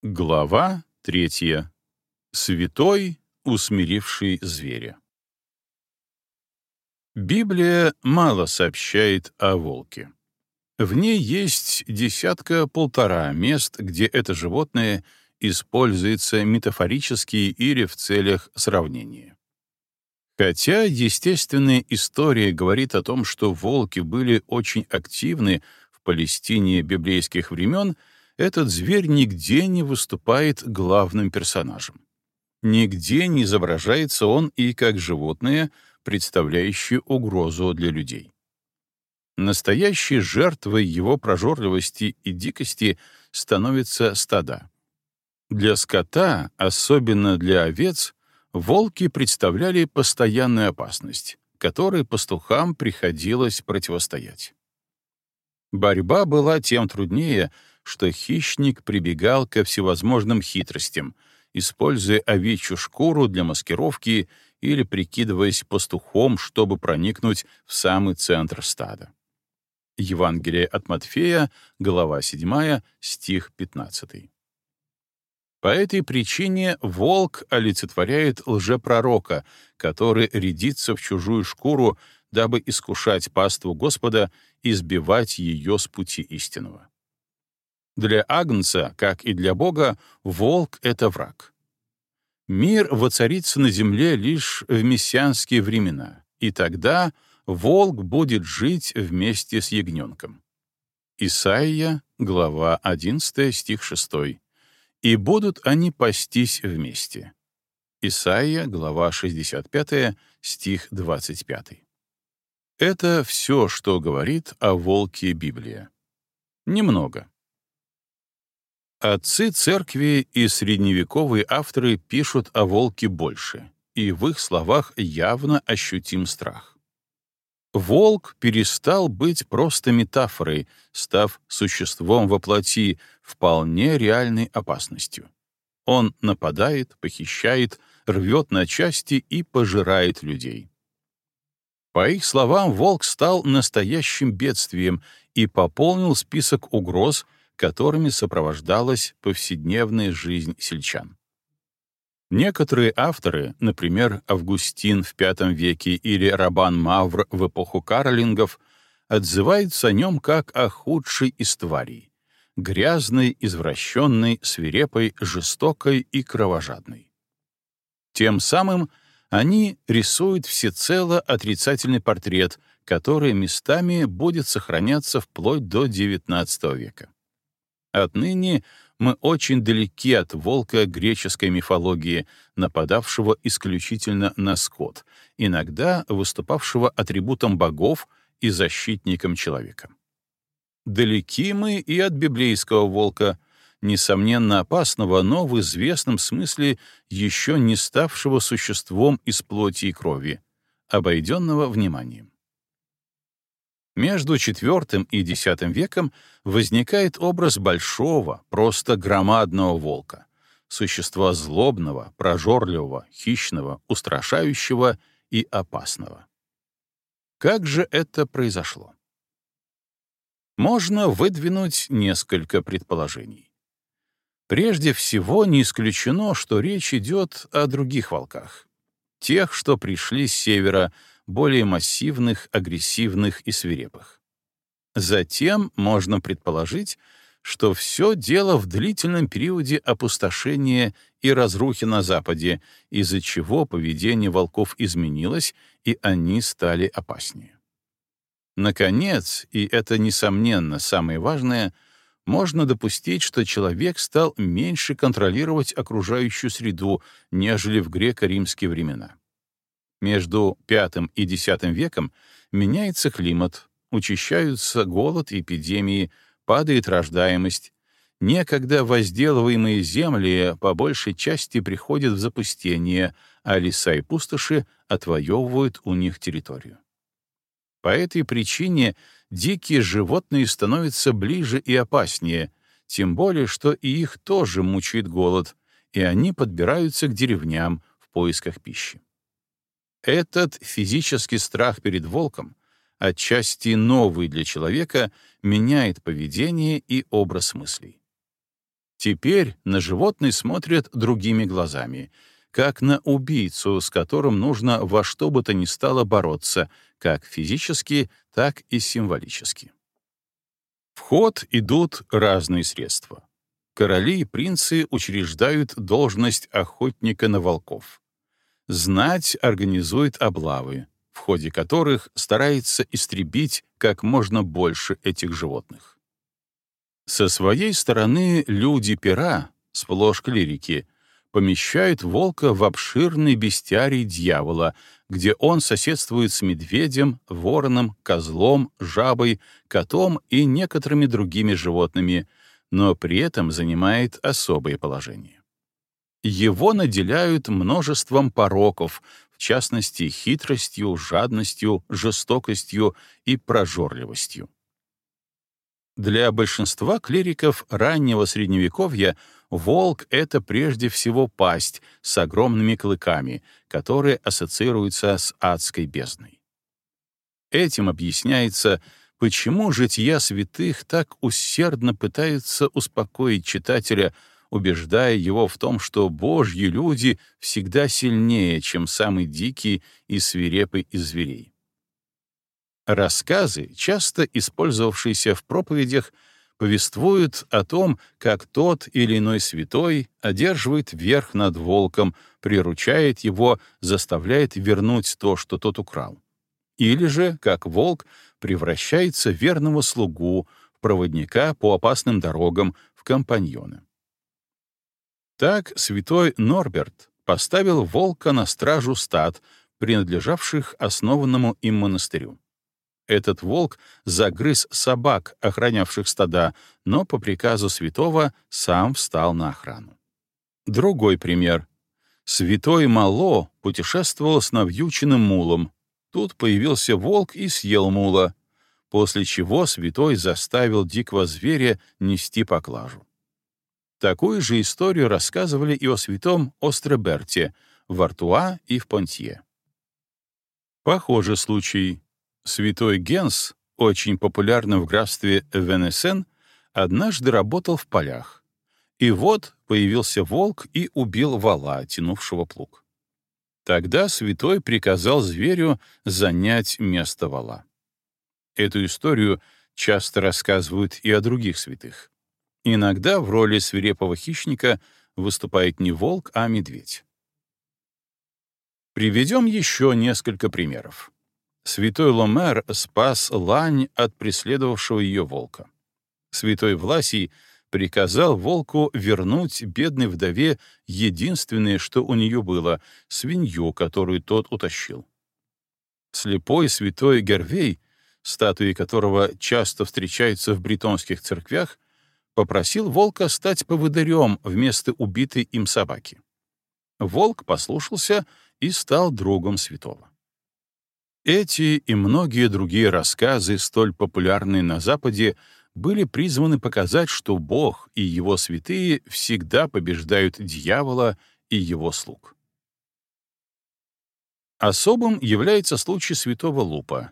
Глава третья. Святой, усмиривший зверя. Библия мало сообщает о волке. В ней есть десятка-полтора мест, где это животное используется метафорически или в целях сравнения. Хотя естественная история говорит о том, что волки были очень активны в Палестине библейских времен — этот зверь нигде не выступает главным персонажем. Нигде не изображается он и как животное, представляющее угрозу для людей. Настоящей жертвой его прожорливости и дикости становится стада. Для скота, особенно для овец, волки представляли постоянную опасность, которой пастухам приходилось противостоять. Борьба была тем труднее, что хищник прибегал ко всевозможным хитростям, используя овечью шкуру для маскировки или прикидываясь пастухом, чтобы проникнуть в самый центр стада. Евангелие от Матфея, глава 7, стих 15. По этой причине волк олицетворяет лжепророка, который рядится в чужую шкуру, дабы искушать паству Господа и сбивать ее с пути истинного. Для Агнца, как и для Бога, волк — это враг. Мир воцарится на земле лишь в мессианские времена, и тогда волк будет жить вместе с ягненком. Исаия, глава 11, стих 6. «И будут они пастись вместе». Исаия, глава 65, стих 25. Это все, что говорит о волке Библия. Немного. Отцы церкви и средневековые авторы пишут о волке больше, и в их словах явно ощутим страх. Волк перестал быть просто метафорой, став существом во плоти, вполне реальной опасностью. Он нападает, похищает, рвет на части и пожирает людей. По их словам, волк стал настоящим бедствием и пополнил список угроз — которыми сопровождалась повседневная жизнь сельчан. Некоторые авторы, например, Августин в V веке или Рабан Мавр в эпоху карлингов, отзываются о нем как о худшей из тварей — грязной, извращенной, свирепой, жестокой и кровожадной. Тем самым они рисуют всецело отрицательный портрет, который местами будет сохраняться вплоть до XIX века. Отныне мы очень далеки от волка греческой мифологии, нападавшего исключительно на скот, иногда выступавшего атрибутом богов и защитником человека. Далеки мы и от библейского волка, несомненно опасного, но в известном смысле еще не ставшего существом из плоти и крови, обойденного вниманием. Между IV и X веком возникает образ большого, просто громадного волка, существа злобного, прожорливого, хищного, устрашающего и опасного. Как же это произошло? Можно выдвинуть несколько предположений. Прежде всего, не исключено, что речь идет о других волках. Тех, что пришли с севера, более массивных, агрессивных и свирепых. Затем можно предположить, что все дело в длительном периоде опустошения и разрухи на Западе, из-за чего поведение волков изменилось, и они стали опаснее. Наконец, и это, несомненно, самое важное, можно допустить, что человек стал меньше контролировать окружающую среду, нежели в греко-римские времена. Между пятым и десятым веком меняется климат, учащаются голод и эпидемии, падает рождаемость. Некогда возделываемые земли по большей части приходят в запустение, а леса и пустоши отвоевывают у них территорию. По этой причине дикие животные становятся ближе и опаснее, тем более, что и их тоже мучает голод, и они подбираются к деревням в поисках пищи. Этот физический страх перед волком отчасти новый для человека, меняет поведение и образ мыслей. Теперь на животные смотрят другими глазами, как на убийцу, с которым нужно во что бы то ни стало бороться, как физически, так и символически. В ход идут разные средства. Короли и принцы учреждают должность охотника на волков знать, организует облавы, в ходе которых старается истребить как можно больше этих животных. Со своей стороны люди пера, сплошь клирики, помещают волка в обширный бестиарий дьявола, где он соседствует с медведем, вороном, козлом, жабой, котом и некоторыми другими животными, но при этом занимает особое положение. Его наделяют множеством пороков, в частности, хитростью, жадностью, жестокостью и прожорливостью. Для большинства клириков раннего Средневековья волк — это прежде всего пасть с огромными клыками, которые ассоциируются с адской бездной. Этим объясняется, почему жития святых так усердно пытаются успокоить читателя — убеждая его в том, что божьи люди всегда сильнее, чем самые дикие и свирепые из зверей. Рассказы, часто использовавшиеся в проповедях, повествуют о том, как тот или иной святой одерживает верх над волком, приручает его, заставляет вернуть то, что тот украл. Или же, как волк, превращается в верного слугу, проводника по опасным дорогам, в компаньона. Так святой Норберт поставил волка на стражу стад, принадлежавших основанному им монастырю. Этот волк загрыз собак, охранявших стада, но по приказу святого сам встал на охрану. Другой пример. Святой Мало путешествовал с навьюченным мулом. Тут появился волк и съел мула, после чего святой заставил дикого зверя нести поклажу. Такую же историю рассказывали и о святом Остреберте в Артуа и в Понтье. Похожий случай. Святой Генс, очень популярный в графстве Венесен, однажды работал в полях. И вот появился волк и убил вала, тянувшего плуг. Тогда святой приказал зверю занять место вала. Эту историю часто рассказывают и о других святых иногда в роли свирепого хищника выступает не волк, а медведь. Приведем еще несколько примеров. Святой Ломер спас лань от преследовавшего ее волка. Святой Власий приказал волку вернуть бедной вдове единственное, что у нее было — свинью, которую тот утащил. Слепой святой Гервей, статуи которого часто встречаются в бритонских церквях, попросил волка стать поводырем вместо убитой им собаки. Волк послушался и стал другом святого. Эти и многие другие рассказы, столь популярные на Западе, были призваны показать, что Бог и его святые всегда побеждают дьявола и его слуг. Особым является случай святого Лупа,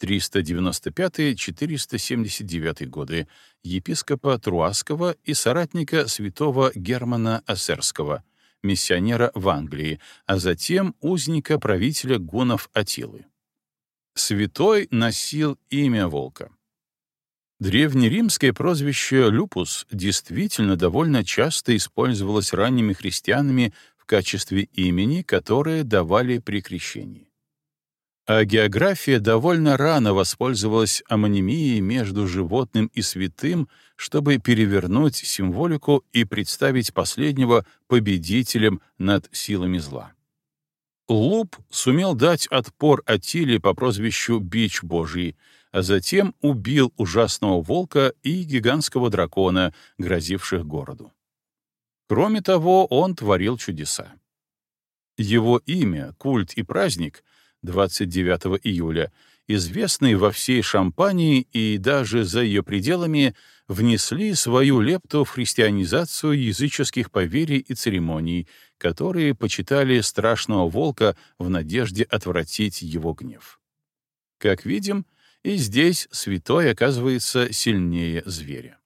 395-479 годы епископа Труаского и соратника святого Германа Ассерского, миссионера в Англии, а затем узника правителя гунов Атилы. Святой носил имя волка. Древнеримское прозвище «люпус» действительно довольно часто использовалось ранними христианами в качестве имени, которое давали при крещении. А география довольно рано воспользовалась амонимией между животным и святым, чтобы перевернуть символику и представить последнего победителем над силами зла. Луп сумел дать отпор Атиле по прозвищу «Бич Божий», а затем убил ужасного волка и гигантского дракона, грозивших городу. Кроме того, он творил чудеса. Его имя, культ и праздник 29 июля, известной во всей Шампании и даже за ее пределами, внесли свою лепту в христианизацию языческих поверий и церемоний, которые почитали страшного волка в надежде отвратить его гнев. Как видим, и здесь святой оказывается сильнее зверя.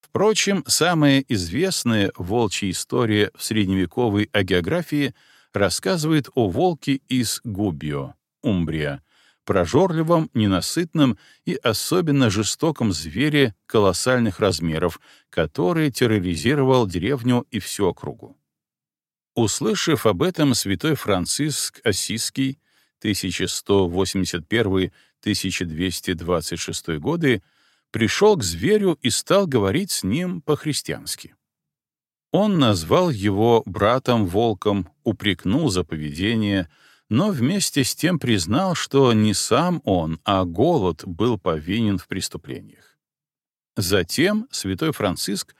Впрочем, самая известная волчья история в средневековой агеографии — рассказывает о волке из Губио, Умбрия, прожорливом, ненасытном и особенно жестоком звере колоссальных размеров, который терроризировал деревню и всю округу. Услышав об этом, святой Франциск Осиский 1181-1226 годы пришел к зверю и стал говорить с ним по-христиански. Он назвал его братом-волком, упрекнул за поведение, но вместе с тем признал, что не сам он, а голод был повинен в преступлениях. Затем святой Франциск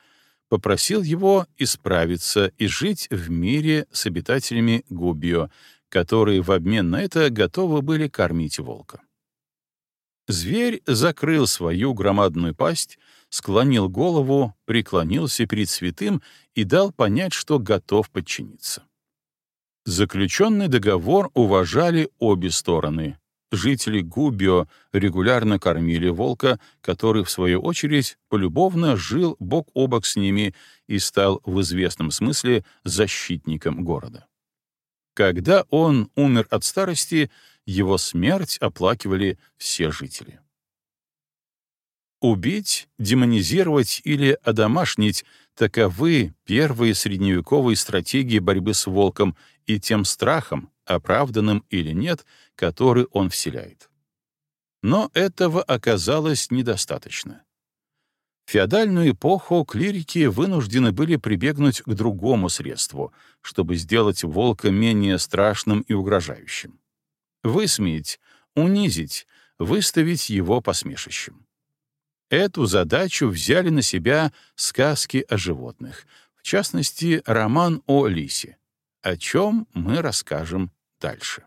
попросил его исправиться и жить в мире с обитателями Губио, которые в обмен на это готовы были кормить волка. Зверь закрыл свою громадную пасть, склонил голову, преклонился перед святым и дал понять, что готов подчиниться. Заключенный договор уважали обе стороны. Жители Губио регулярно кормили волка, который, в свою очередь, полюбовно жил бок о бок с ними и стал в известном смысле защитником города. Когда он умер от старости, его смерть оплакивали все жители. Убить, демонизировать или одомашнить — таковы первые средневековые стратегии борьбы с волком и тем страхом, оправданным или нет, который он вселяет. Но этого оказалось недостаточно. В феодальную эпоху клирики вынуждены были прибегнуть к другому средству, чтобы сделать волка менее страшным и угрожающим высмеять, унизить, выставить его посмешищем. Эту задачу взяли на себя сказки о животных, в частности, роман о лисе, о чем мы расскажем дальше.